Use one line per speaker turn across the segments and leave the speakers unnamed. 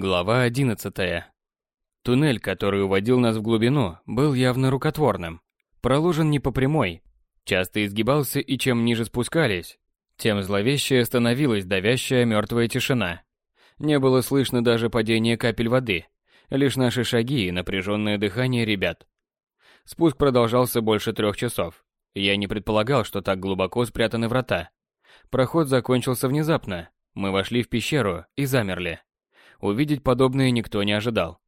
Глава 11. Туннель, который уводил нас в глубину, был явно рукотворным. Проложен не по прямой, часто изгибался и чем ниже спускались, тем зловещее становилась давящая мертвая тишина. Не было слышно даже падения капель воды, лишь наши шаги и напряженное дыхание ребят. Спуск продолжался больше трех часов. Я не предполагал, что так глубоко спрятаны врата. Проход закончился внезапно. Мы вошли в пещеру и замерли. Увидеть подобное никто не ожидал.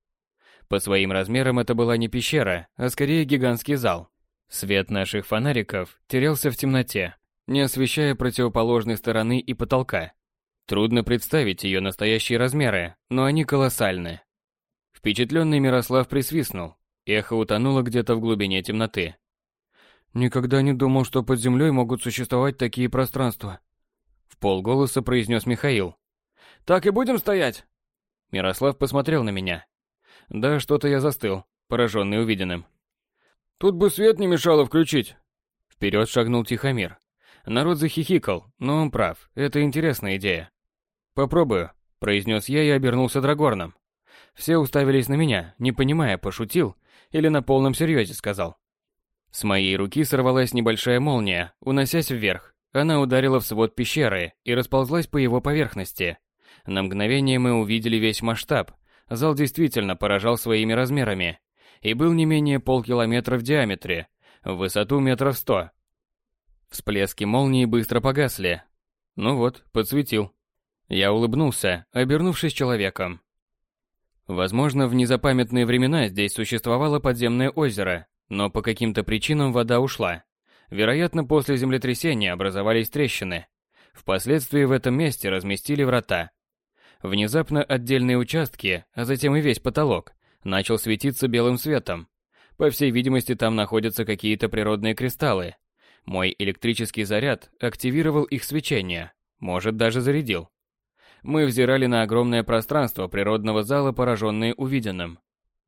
По своим размерам это была не пещера, а скорее гигантский зал. Свет наших фонариков терялся в темноте, не освещая противоположной стороны и потолка. Трудно представить ее настоящие размеры, но они колоссальны. Впечатленный Мирослав присвистнул. Эхо утонуло где-то в глубине темноты.
«Никогда не думал, что под землей могут существовать такие пространства», —
в полголоса произнес Михаил.
«Так и будем стоять?»
Мирослав посмотрел на меня. Да, что-то я застыл, пораженный увиденным.
Тут бы свет не мешало включить.
Вперед шагнул Тихомир. Народ захихикал, но он прав, это интересная идея. Попробую, произнес я и обернулся Драгорном. Все уставились на меня, не понимая, пошутил или на полном серьезе сказал. С моей руки сорвалась небольшая молния, уносясь вверх. Она ударила в свод пещеры и расползлась по его поверхности, на мгновение мы увидели весь масштаб. Зал действительно поражал своими размерами и был не менее полкилометра в диаметре, в высоту метров сто. Всплески молнии быстро погасли. Ну вот, подсветил. Я улыбнулся, обернувшись человеком. Возможно, в незапамятные времена здесь существовало подземное озеро, но по каким-то причинам вода ушла. Вероятно, после землетрясения образовались трещины. Впоследствии в этом месте разместили врата. Внезапно отдельные участки, а затем и весь потолок, начал светиться белым светом. По всей видимости, там находятся какие-то природные кристаллы. Мой электрический заряд активировал их свечение, может, даже зарядил. Мы взирали на огромное пространство природного зала, пораженные увиденным.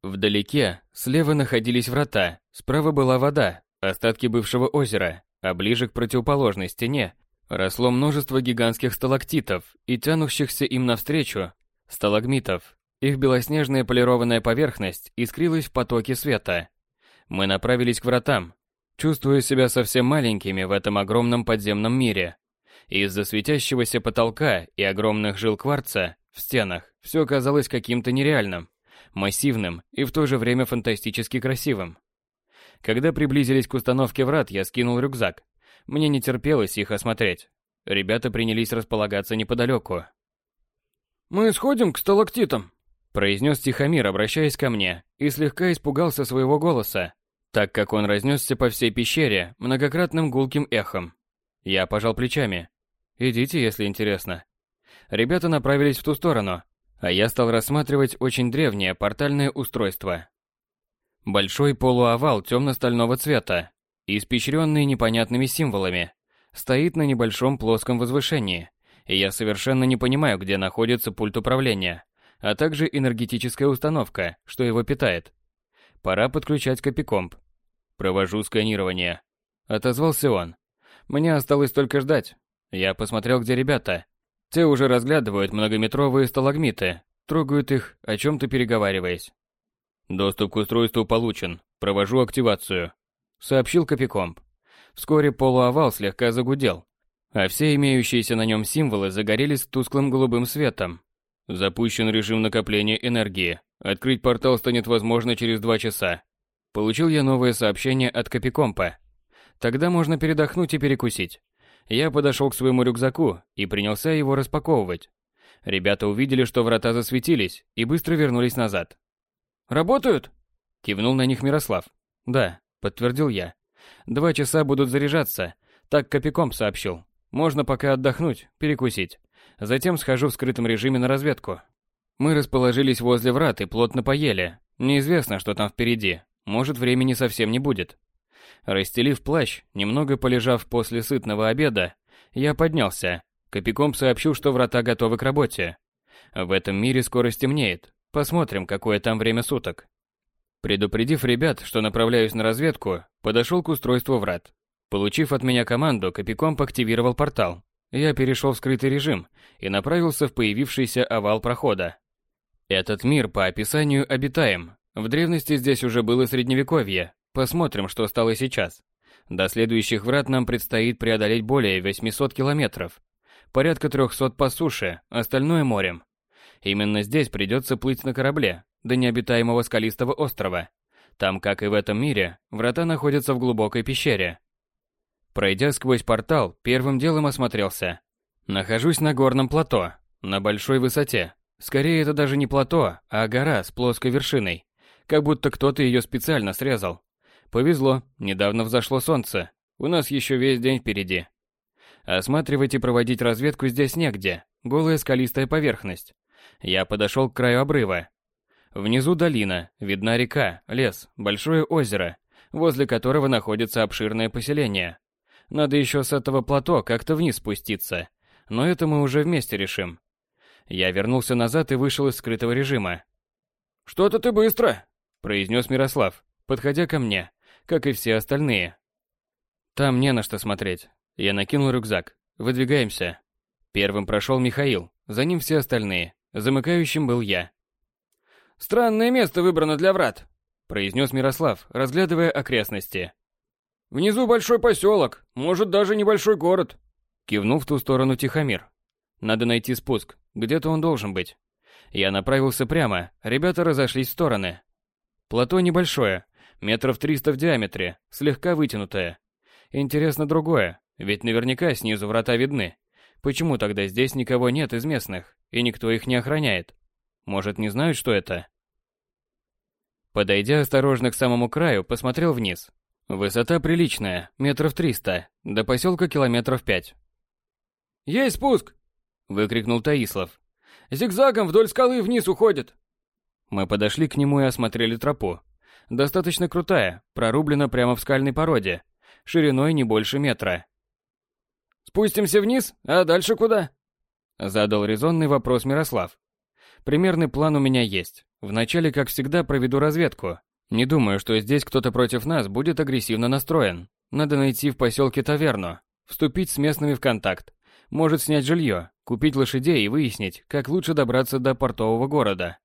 Вдалеке, слева находились врата, справа была вода, остатки бывшего озера, а ближе к противоположной стене росло множество гигантских сталактитов и тянущихся им навстречу сталагмитов. Их белоснежная полированная поверхность искрилась в потоке света. Мы направились к вратам, чувствуя себя совсем маленькими в этом огромном подземном мире. Из-за светящегося потолка и огромных жил кварца в стенах все казалось каким-то нереальным, массивным и в то же время фантастически красивым. Когда приблизились к установке врат, я скинул рюкзак, мне не терпелось их осмотреть. Ребята принялись располагаться неподалеку.
«Мы сходим к сталактитам», —
произнес Тихомир, обращаясь ко мне, и слегка испугался своего голоса, так как он разнесся по всей пещере многократным гулким эхом. Я пожал плечами. «Идите, если интересно». Ребята направились в ту сторону, а я стал рассматривать очень древнее портальное устройство. Большой полуовал темно-стального цвета, испещренный непонятными символами, стоит на небольшом плоском возвышении, и я совершенно не понимаю, где находится пульт управления, а также энергетическая установка, что его питает. Пора подключать копикомп. Провожу сканирование. Отозвался он. Мне осталось только ждать. Я посмотрел, где ребята. Те уже разглядывают многометровые сталагмиты, трогают их, о чем-то переговариваясь. Доступ к устройству получен. Провожу активацию сообщил Копикомп. Вскоре полуовал слегка загудел, а все имеющиеся на нем символы загорелись тусклым голубым светом. Запущен режим накопления энергии. Открыть портал станет возможно через два часа. Получил я новое сообщение от Копикомпа. Тогда можно передохнуть и перекусить. Я подошел к своему рюкзаку и принялся его распаковывать. Ребята увидели, что врата засветились, и быстро вернулись назад.
«Работают?»
– кивнул на них Мирослав. «Да, подтвердил я. Два часа будут заряжаться, так Копиком сообщил. Можно пока отдохнуть, перекусить. Затем схожу в скрытом режиме на разведку. Мы расположились возле врат и плотно поели. Неизвестно, что там впереди. Может, времени совсем не будет. Расстелив плащ, немного полежав после сытного обеда, я поднялся. Копиком сообщил, что врата готовы к работе. В этом мире скоро стемнеет. Посмотрим, какое там время суток. Предупредив ребят, что направляюсь на разведку, подошел к устройству врат. Получив от меня команду, Копикомп активировал портал. Я перешел в скрытый режим и направился в появившийся овал прохода. Этот мир по описанию обитаем. В древности здесь уже было средневековье. Посмотрим, что стало сейчас. До следующих врат нам предстоит преодолеть более 800 километров. Порядка 300 по суше, остальное морем. Именно здесь придется плыть на корабле, до необитаемого скалистого острова. Там, как и в этом мире, врата находятся в глубокой пещере. Пройдя сквозь портал, первым делом осмотрелся. Нахожусь на горном плато, на большой высоте. Скорее, это даже не плато, а гора с плоской вершиной. Как будто кто-то ее специально срезал. Повезло, недавно взошло солнце. У нас еще весь день впереди. Осматривать и проводить разведку здесь негде. Голая скалистая поверхность. Я подошел к краю обрыва. Внизу долина, видна река, лес, большое озеро, возле которого находится обширное поселение. Надо еще с этого плато как-то вниз спуститься, но это мы уже вместе решим. Я вернулся назад и вышел из скрытого режима.
«Что-то ты быстро!»
– произнес Мирослав, подходя ко мне, как и все остальные. Там не на что смотреть. Я накинул рюкзак. Выдвигаемся. Первым прошел Михаил, за ним все остальные. Замыкающим был я.
«Странное место выбрано для врат», —
произнес Мирослав, разглядывая окрестности.
«Внизу большой поселок, может, даже небольшой город», —
кивнул в ту сторону Тихомир. «Надо найти спуск, где-то он должен быть». Я направился прямо, ребята разошлись в стороны. Плато небольшое, метров триста в диаметре, слегка вытянутое. Интересно другое, ведь наверняка снизу врата видны. Почему тогда здесь никого нет из местных, и никто их не охраняет? Может, не знают, что это? Подойдя осторожно к самому краю, посмотрел вниз. Высота приличная, метров триста, до поселка километров пять.
«Есть спуск!» – выкрикнул Таислав. «Зигзагом вдоль скалы вниз уходит!»
Мы подошли к нему и осмотрели тропу. Достаточно крутая, прорублена прямо в скальной породе, шириной не больше метра.
«Спустимся вниз, а дальше куда?»
Задал резонный вопрос Мирослав. Примерный план у меня есть. Вначале, как всегда, проведу разведку. Не думаю, что здесь кто-то против нас будет агрессивно настроен. Надо найти в поселке таверну, вступить с местными в контакт. Может снять жилье, купить лошадей и выяснить, как лучше добраться до портового города.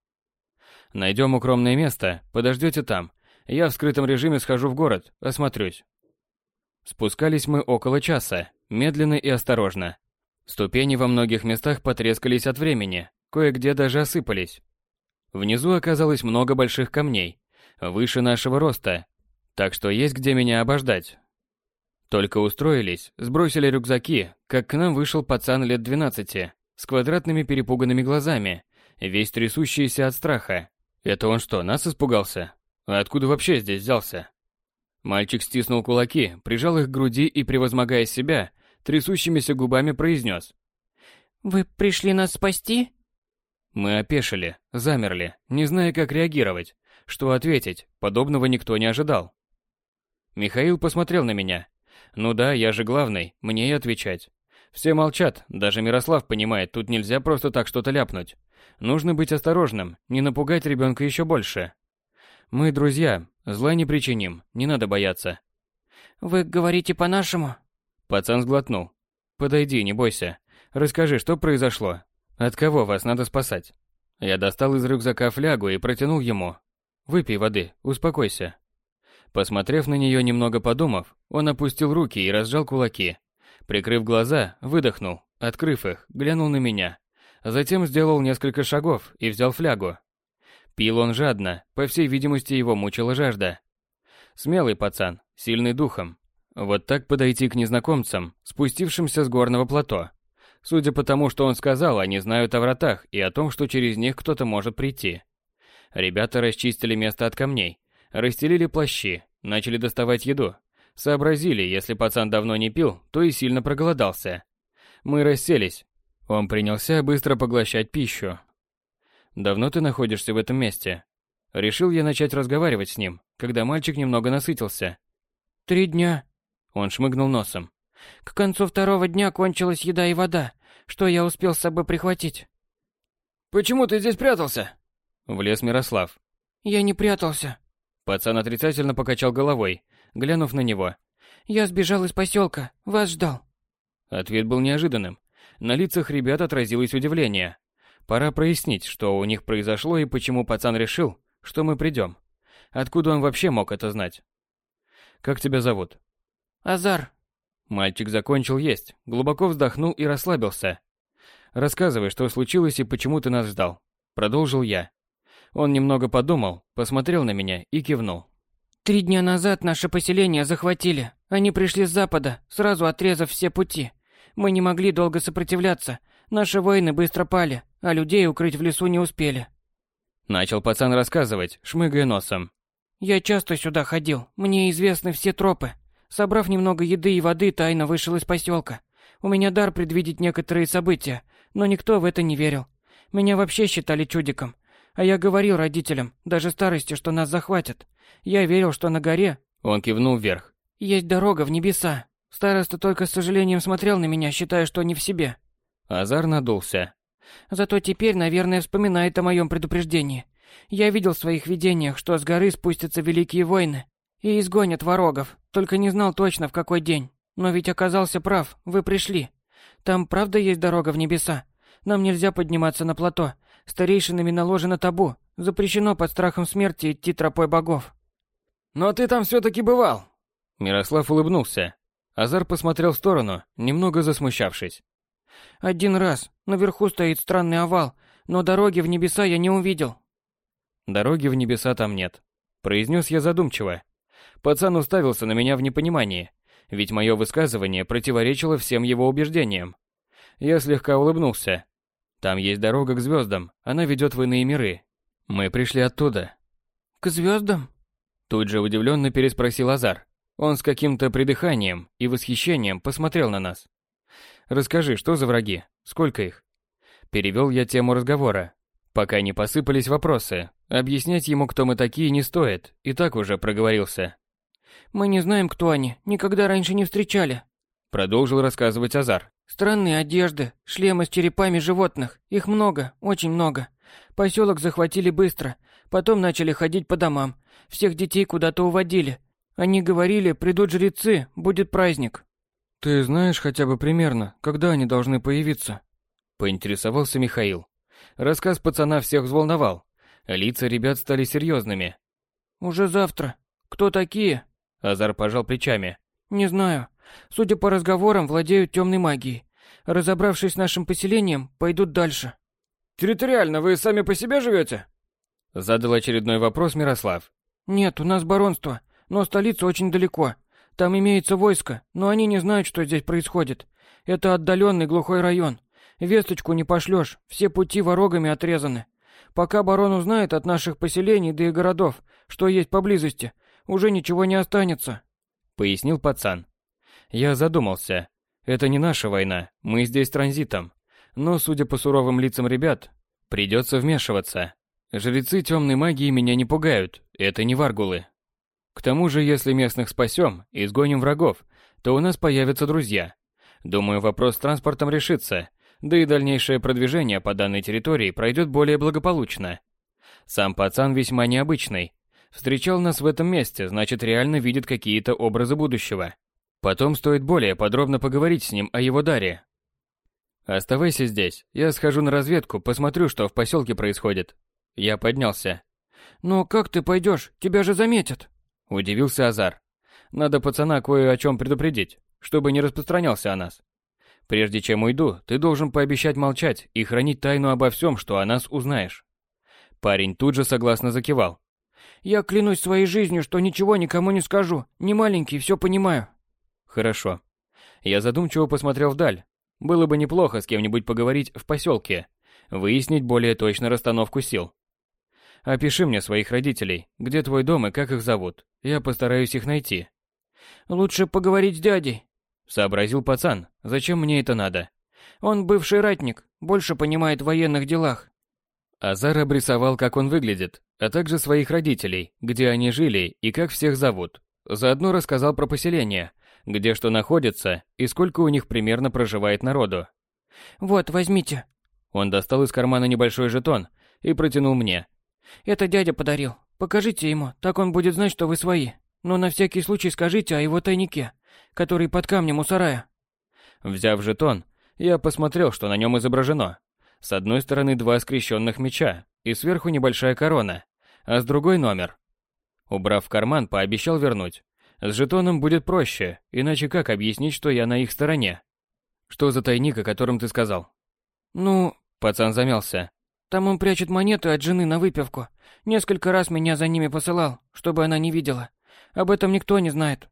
Найдем укромное место, подождете там. Я в скрытом режиме схожу в город, осмотрюсь. Спускались мы около часа, медленно и осторожно. Ступени во многих местах потрескались от времени, кое-где даже осыпались. Внизу оказалось много больших камней, выше нашего роста, так что есть где меня обождать. Только устроились, сбросили рюкзаки, как к нам вышел пацан лет 12, с квадратными перепуганными глазами, весь трясущийся от страха. Это он что, нас испугался? А откуда вообще здесь взялся? Мальчик стиснул кулаки, прижал их к груди и, превозмогая себя, трясущимися губами произнес.
«Вы пришли нас спасти?»
Мы опешили, замерли, не зная, как реагировать, что ответить, подобного никто не ожидал. Михаил посмотрел на меня. Ну да, я же главный, мне и отвечать. Все молчат, даже Мирослав понимает, тут нельзя просто так что-то ляпнуть. Нужно быть осторожным, не напугать ребенка еще больше. Мы друзья, зла не причиним, не надо бояться.
Вы говорите по-нашему?
Пацан сглотнул. Подойди, не бойся. Расскажи, что произошло, от кого вас надо спасать? Я достал из рюкзака флягу и протянул ему. Выпей воды, успокойся. Посмотрев на нее, немного подумав, он опустил руки и разжал кулаки. Прикрыв глаза, выдохнул, открыв их, глянул на меня. Затем сделал несколько шагов и взял флягу. Пил он жадно, по всей видимости, его мучила жажда. Смелый пацан, сильный духом. Вот так подойти к незнакомцам, спустившимся с горного плато, Судя по тому, что он сказал, они знают о вратах и о том, что через них кто-то может прийти. Ребята расчистили место от камней, расстелили плащи, начали доставать еду. Сообразили, если пацан давно не пил, то и сильно проголодался. Мы расселись. Он принялся быстро поглощать пищу. «Давно ты находишься в этом месте?» Решил я начать разговаривать с ним, когда мальчик немного насытился.
«Три дня».
Он шмыгнул носом.
«К концу второго дня кончилась еда и вода. Что я успел с собой прихватить?
Почему ты здесь прятался?
Влез Мирослав.
Я не прятался.
Пацан отрицательно покачал головой, глянув на него.
Я сбежал из поселка, вас ждал.
Ответ был неожиданным. На лицах ребят отразилось удивление. Пора прояснить, что у них произошло и почему пацан решил, что мы придем. Откуда он вообще мог это знать? Как тебя зовут?
Азар.
Мальчик закончил есть, глубоко вздохнул и расслабился. Рассказывай, что случилось и почему ты нас ждал. Продолжил я. Он немного подумал, посмотрел на меня и кивнул.
Три дня назад наше поселение захватили. Они пришли с запада, сразу отрезав все пути. Мы не могли долго сопротивляться. Наши воины быстро пали, а людей укрыть в лесу не успели.
Начал пацан рассказывать, шмыгая носом.
Я часто сюда ходил, мне известны все тропы. Собрав немного еды и воды, тайно вышел из поселка. У меня дар предвидеть некоторые события, но никто в это не верил. Меня вообще считали чудиком. А я говорил родителям, даже старости, что нас захватят. Я верил, что на горе...
Он кивнул вверх.
Есть дорога в небеса. Староста только с сожалением смотрел на меня, считая, что не в себе.
Азар надулся.
Зато теперь, наверное, вспоминает о моем предупреждении. Я видел в своих видениях, что с горы спустятся великие войны и изгонят ворогов, только не знал точно в какой день. Но ведь оказался прав, вы пришли. Там правда есть дорога в небеса? Нам нельзя подниматься на плато. Старейшинами наложено табу. Запрещено под страхом смерти идти тропой богов.
Но ты там все-таки бывал.
Мирослав улыбнулся. Азар посмотрел в сторону, немного засмущавшись.
Один раз. Наверху стоит странный овал, но дороги в небеса я не увидел.
Дороги в небеса там нет. Произнес я задумчиво. Пацан уставился на меня в непонимании, ведь мое высказывание противоречило всем его убеждениям. Я слегка улыбнулся. Там есть дорога к звездам, она ведет в иные миры. Мы пришли оттуда.
К звездам?
Тут же удивленно переспросил Азар. Он с каким-то придыханием и восхищением посмотрел на нас. «Расскажи, что за враги? Сколько их?» Перевел я тему разговора. Пока не посыпались вопросы. Объяснять ему, кто мы такие, не стоит. И так уже проговорился.
«Мы не знаем, кто они. Никогда раньше не встречали».
Продолжил рассказывать Азар.
«Странные одежды, шлемы с черепами животных. Их много, очень много. Поселок захватили быстро. Потом начали ходить по домам. Всех детей куда-то уводили. Они говорили, придут жрецы, будет праздник.
Ты знаешь хотя бы примерно, когда они должны появиться?
Поинтересовался Михаил. Рассказ пацана всех взволновал. Лица ребят стали серьезными.
Уже завтра. Кто такие?
Азар пожал плечами.
Не знаю. Судя по разговорам, владеют темной магией. Разобравшись с нашим поселением, пойдут дальше.
Территориально вы сами по себе живете?
Задал очередной вопрос Мирослав.
Нет, у нас баронство, но столица очень далеко. Там имеется войско, но они не знают, что здесь происходит. Это отдаленный глухой район. Весточку не пошлешь, все пути ворогами отрезаны. Пока барон узнает от наших поселений да и городов, что есть поблизости, уже ничего не останется.
Пояснил пацан. Я задумался. Это не наша война, мы здесь транзитом. Но, судя по суровым лицам ребят, придется вмешиваться. Жрецы темной магии меня не пугают, это не варгулы. К тому же, если местных спасем и изгоним врагов, то у нас появятся друзья. Думаю, вопрос с транспортом решится, да и дальнейшее продвижение по данной территории пройдет более благополучно. Сам пацан весьма необычный. Встречал нас в этом месте, значит реально видит какие-то образы будущего. Потом стоит более подробно поговорить с ним о его даре. Оставайся здесь, я схожу на разведку, посмотрю, что в поселке происходит. Я поднялся.
Но как ты пойдешь? Тебя же заметят.
Удивился Азар. Надо пацана кое о чем предупредить, чтобы не распространялся о нас. Прежде чем уйду, ты должен пообещать молчать и хранить тайну обо всем, что о нас узнаешь. Парень тут же согласно закивал.
Я клянусь своей жизнью, что ничего никому не скажу. Не маленький, все понимаю.
Хорошо. Я задумчиво посмотрел вдаль. Было бы неплохо с кем-нибудь поговорить в поселке, выяснить более точно расстановку сил. Опиши мне своих родителей, где твой дом и как их зовут. Я постараюсь их найти.
Лучше поговорить с дядей.
Сообразил пацан. Зачем мне это надо?
Он бывший ратник, больше понимает в военных делах.
Азар обрисовал, как он выглядит, а также своих родителей, где они жили и как всех зовут. Заодно рассказал про поселение, где что находится и сколько у них примерно проживает народу.
«Вот, возьмите».
Он достал из кармана небольшой жетон и протянул мне.
Это дядя подарил. Покажите ему, так он будет знать, что вы свои. Но на всякий случай скажите о его тайнике, который под камнем у сарая.
Взяв жетон, я посмотрел, что на нем изображено. С одной стороны два скрещенных меча и сверху небольшая корона, а с другой номер. Убрав в карман, пообещал вернуть. С жетоном будет проще, иначе как объяснить, что я на их стороне? Что за тайник, о котором ты сказал?
Ну,
пацан замялся.
Там он прячет монеты от жены на выпивку. Несколько раз меня за ними посылал, чтобы она не видела. Об этом никто не знает.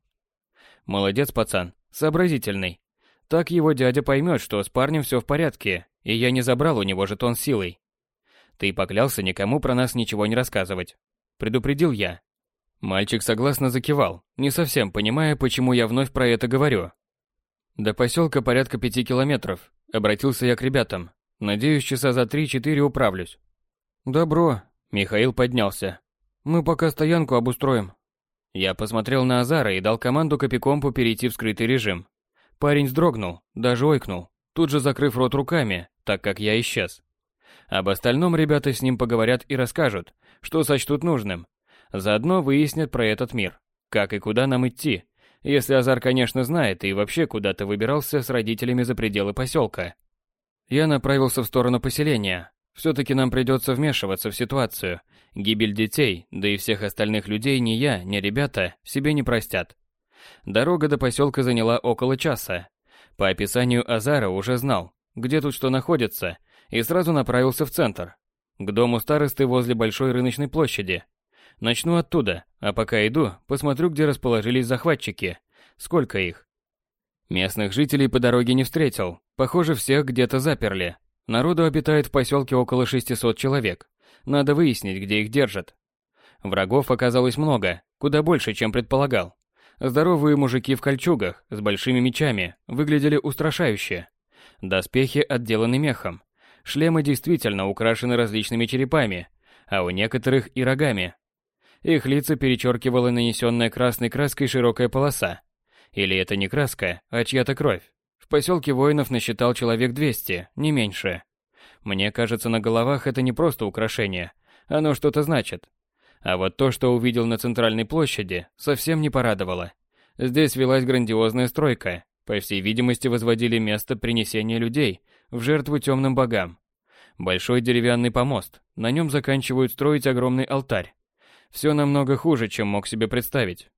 Молодец, пацан, сообразительный. Так его дядя поймет, что с парнем все в порядке, и я не забрал у него жетон силой. Ты поклялся никому про нас ничего не рассказывать. Предупредил я. Мальчик согласно закивал, не совсем понимая, почему я вновь про это говорю. До поселка порядка пяти километров. Обратился я к ребятам. Надеюсь, часа за три-четыре управлюсь.
Добро.
Михаил поднялся.
Мы пока стоянку обустроим.
Я посмотрел на Азара и дал команду Копикомпу перейти в скрытый режим. Парень вздрогнул, даже ойкнул, тут же закрыв рот руками, так как я исчез. Об остальном ребята с ним поговорят и расскажут, что сочтут нужным. Заодно выяснят про этот мир, как и куда нам идти, если Азар, конечно, знает и вообще куда-то выбирался с родителями за пределы поселка. Я направился в сторону поселения. Все-таки нам придется вмешиваться в ситуацию. Гибель детей, да и всех остальных людей ни я, ни ребята себе не простят. Дорога до поселка заняла около часа. По описанию Азара уже знал, где тут что находится, и сразу направился в центр. К дому старосты возле большой рыночной площади. Начну оттуда, а пока иду, посмотрю, где расположились захватчики. Сколько их? Местных жителей по дороге не встретил. Похоже, всех где-то заперли. Народу обитает в поселке около 600 человек. Надо выяснить, где их держат. Врагов оказалось много, куда больше, чем предполагал. Здоровые мужики в кольчугах, с большими мечами, выглядели устрашающе. Доспехи отделаны мехом. Шлемы действительно украшены различными черепами, а у некоторых и рогами. Их лица перечеркивала нанесенная красной краской широкая полоса. Или это не краска, а чья-то кровь. В поселке воинов насчитал человек 200, не меньше. Мне кажется, на головах это не просто украшение, оно что-то значит. А вот то, что увидел на центральной площади, совсем не порадовало. Здесь велась грандиозная стройка. По всей видимости, возводили место принесения людей в жертву темным богам. Большой деревянный помост, на нем заканчивают строить огромный алтарь. Все намного хуже, чем мог себе представить.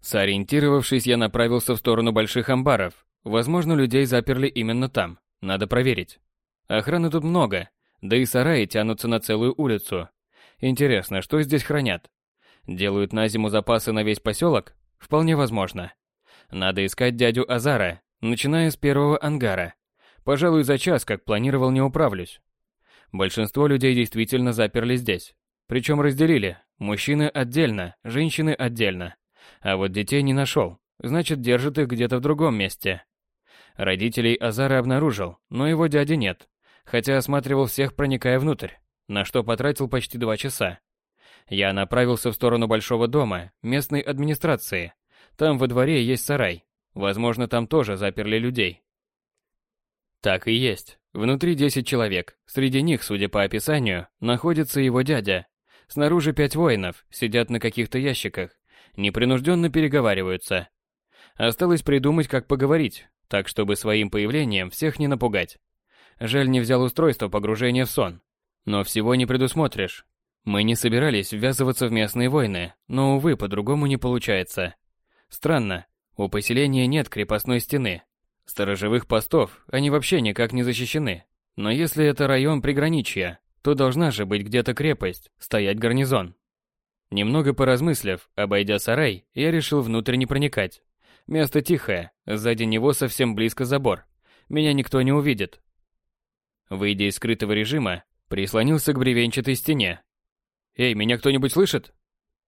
Сориентировавшись, я направился в сторону больших амбаров. Возможно, людей заперли именно там. Надо проверить. Охраны тут много, да и сараи тянутся на целую улицу. Интересно, что здесь хранят? Делают на зиму запасы на весь поселок? Вполне возможно. Надо искать дядю Азара, начиная с первого ангара. Пожалуй, за час, как планировал, не управлюсь. Большинство людей действительно заперли здесь. Причем разделили. Мужчины отдельно, женщины отдельно. А вот детей не нашел. Значит, держит их где-то в другом месте. Родителей Азара обнаружил, но его дяди нет. Хотя осматривал всех, проникая внутрь, на что потратил почти два часа. Я направился в сторону большого дома, местной администрации. Там во дворе есть сарай. Возможно, там тоже заперли людей. Так и есть. Внутри 10 человек. Среди них, судя по описанию, находится его дядя. Снаружи пять воинов, сидят на каких-то ящиках. Непринужденно переговариваются. Осталось придумать, как поговорить, так чтобы своим появлением всех не напугать. Жаль, не взял устройство погружения в сон. Но всего не предусмотришь. Мы не собирались ввязываться в местные войны, но, увы, по-другому не получается. Странно, у поселения нет крепостной стены. Сторожевых постов, они вообще никак не защищены. Но если это район приграничья, то должна же быть где-то крепость, стоять гарнизон. Немного поразмыслив, обойдя сарай, я решил внутрь не проникать. Место тихое, сзади него совсем близко забор. Меня никто не увидит. Выйдя из скрытого режима, прислонился к бревенчатой стене. «Эй, меня кто-нибудь слышит?»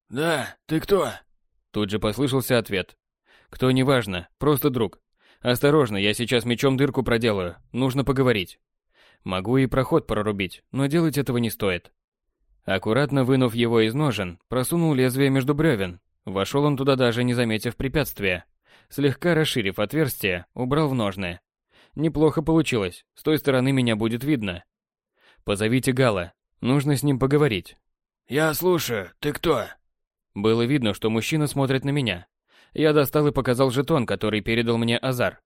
«Да, ты кто?»
Тут же послышался ответ. «Кто, неважно, просто друг. Осторожно, я сейчас мечом дырку проделаю, нужно поговорить». Могу и проход прорубить, но делать этого не стоит. Аккуратно вынув его из ножен, просунул лезвие между бревен. Вошел он туда даже не заметив препятствия. Слегка расширив отверстие, убрал в ножны. Неплохо получилось, с той стороны меня будет видно. Позовите Гала, нужно с ним поговорить.
Я слушаю, ты кто?
Было видно, что мужчина смотрит на меня. Я достал и показал жетон, который передал мне Азар.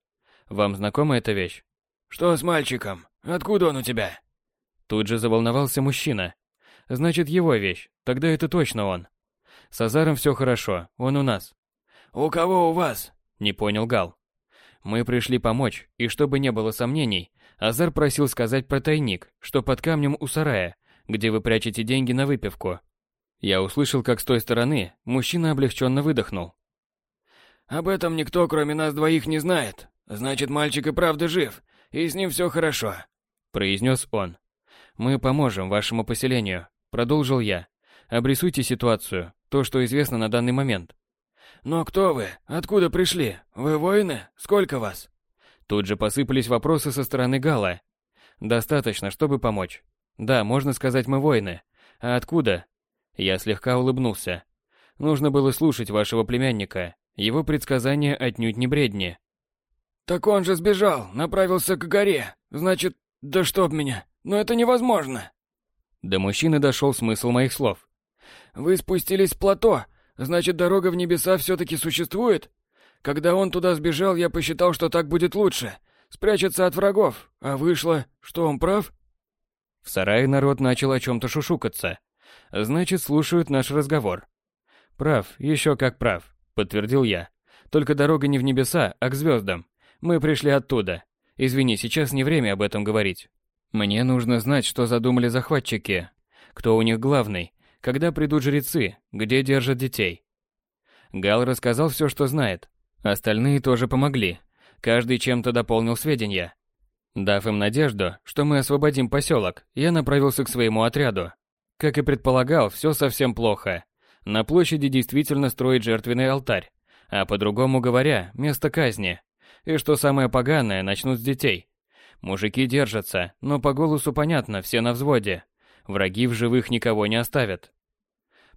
Вам знакома эта вещь?
Что с мальчиком? Откуда он у тебя?
Тут же заволновался мужчина. Значит, его вещь, тогда это точно он. С Азаром все хорошо, он у нас.
«У кого у вас?»
– не понял Гал. Мы пришли помочь, и чтобы не было сомнений, Азар просил сказать про тайник, что под камнем у сарая, где вы прячете деньги на выпивку. Я услышал, как с той стороны мужчина облегченно выдохнул.
«Об этом никто, кроме нас двоих, не знает. Значит, мальчик и правда жив, и с ним все хорошо», –
произнес он. «Мы поможем вашему поселению», – продолжил я. «Обрисуйте ситуацию, то, что известно на данный момент».
«Но кто вы? Откуда пришли? Вы воины? Сколько вас?»
Тут же посыпались вопросы со стороны Гала. «Достаточно, чтобы помочь. Да, можно сказать, мы воины. А откуда?» Я слегка улыбнулся. Нужно было слушать вашего племянника. Его предсказания отнюдь не бредни.
«Так он же сбежал, направился к горе. Значит, да чтоб меня, но это невозможно!»
До мужчины дошел смысл моих слов.
«Вы спустились с плато, значит, дорога в небеса все-таки существует? Когда он туда сбежал, я посчитал, что так будет лучше. Спрячется от врагов, а вышло, что он прав?»
В сарае народ начал о чем-то шушукаться. Значит, слушают наш разговор. «Прав, еще как прав», — подтвердил я. «Только дорога не в небеса, а к звездам. Мы пришли оттуда. Извини, сейчас не время об этом говорить. Мне нужно знать, что задумали захватчики. Кто у них главный? Когда придут жрецы? Где держат детей?» Гал рассказал все, что знает. Остальные тоже помогли. Каждый чем-то дополнил сведения. Дав им надежду, что мы освободим поселок, я направился к своему отряду. Как и предполагал, все совсем плохо. На площади действительно строят жертвенный алтарь, а по-другому говоря, место казни. И что самое поганое, начнут с детей. Мужики держатся, но по голосу понятно, все на взводе. Враги в живых никого не оставят.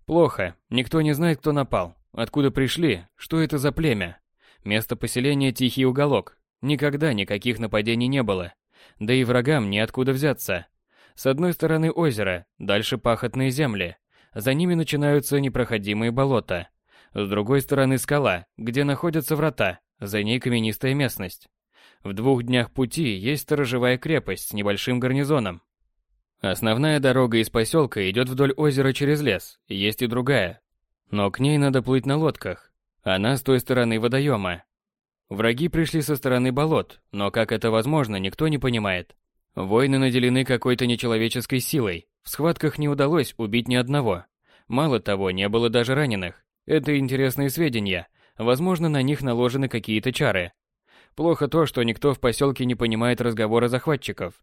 Плохо, никто не знает, кто напал, откуда пришли, что это за племя. Место поселения тихий уголок, никогда никаких нападений не было. Да и врагам неоткуда взяться. С одной стороны озеро, дальше пахотные земли. За ними начинаются непроходимые болота. С другой стороны скала, где находятся врата, за ней каменистая местность. В двух днях пути есть сторожевая крепость с небольшим гарнизоном. Основная дорога из поселка идет вдоль озера через лес, есть и другая. Но к ней надо плыть на лодках. Она с той стороны водоема. Враги пришли со стороны болот, но как это возможно, никто не понимает. Воины наделены какой-то нечеловеческой силой. В схватках не удалось убить ни одного. Мало того, не было даже раненых. Это интересные сведения. Возможно, на них наложены какие-то чары. Плохо то, что никто в поселке не понимает разговора захватчиков.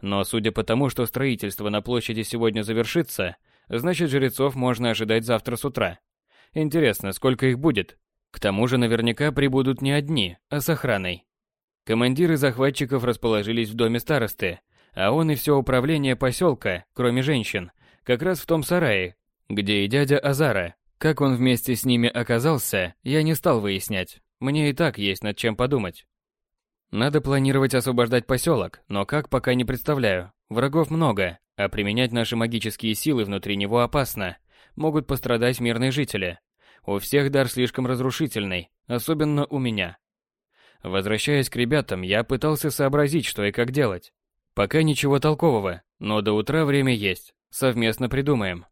Но судя по тому, что строительство на площади сегодня завершится, значит жрецов можно ожидать завтра с утра. Интересно, сколько их будет? К тому же наверняка прибудут не одни, а с охраной. Командиры захватчиков расположились в доме старосты, а он и все управление поселка, кроме женщин, как раз в том сарае, где и дядя Азара. Как он вместе с ними оказался, я не стал выяснять. Мне и так есть над чем подумать. Надо планировать освобождать поселок, но как пока не представляю. Врагов много, а применять наши магические силы внутри него опасно. Могут пострадать мирные жители. У всех дар слишком разрушительный, особенно у меня. Возвращаясь к ребятам, я пытался сообразить, что и как делать. Пока ничего толкового, но до утра время есть. Совместно придумаем.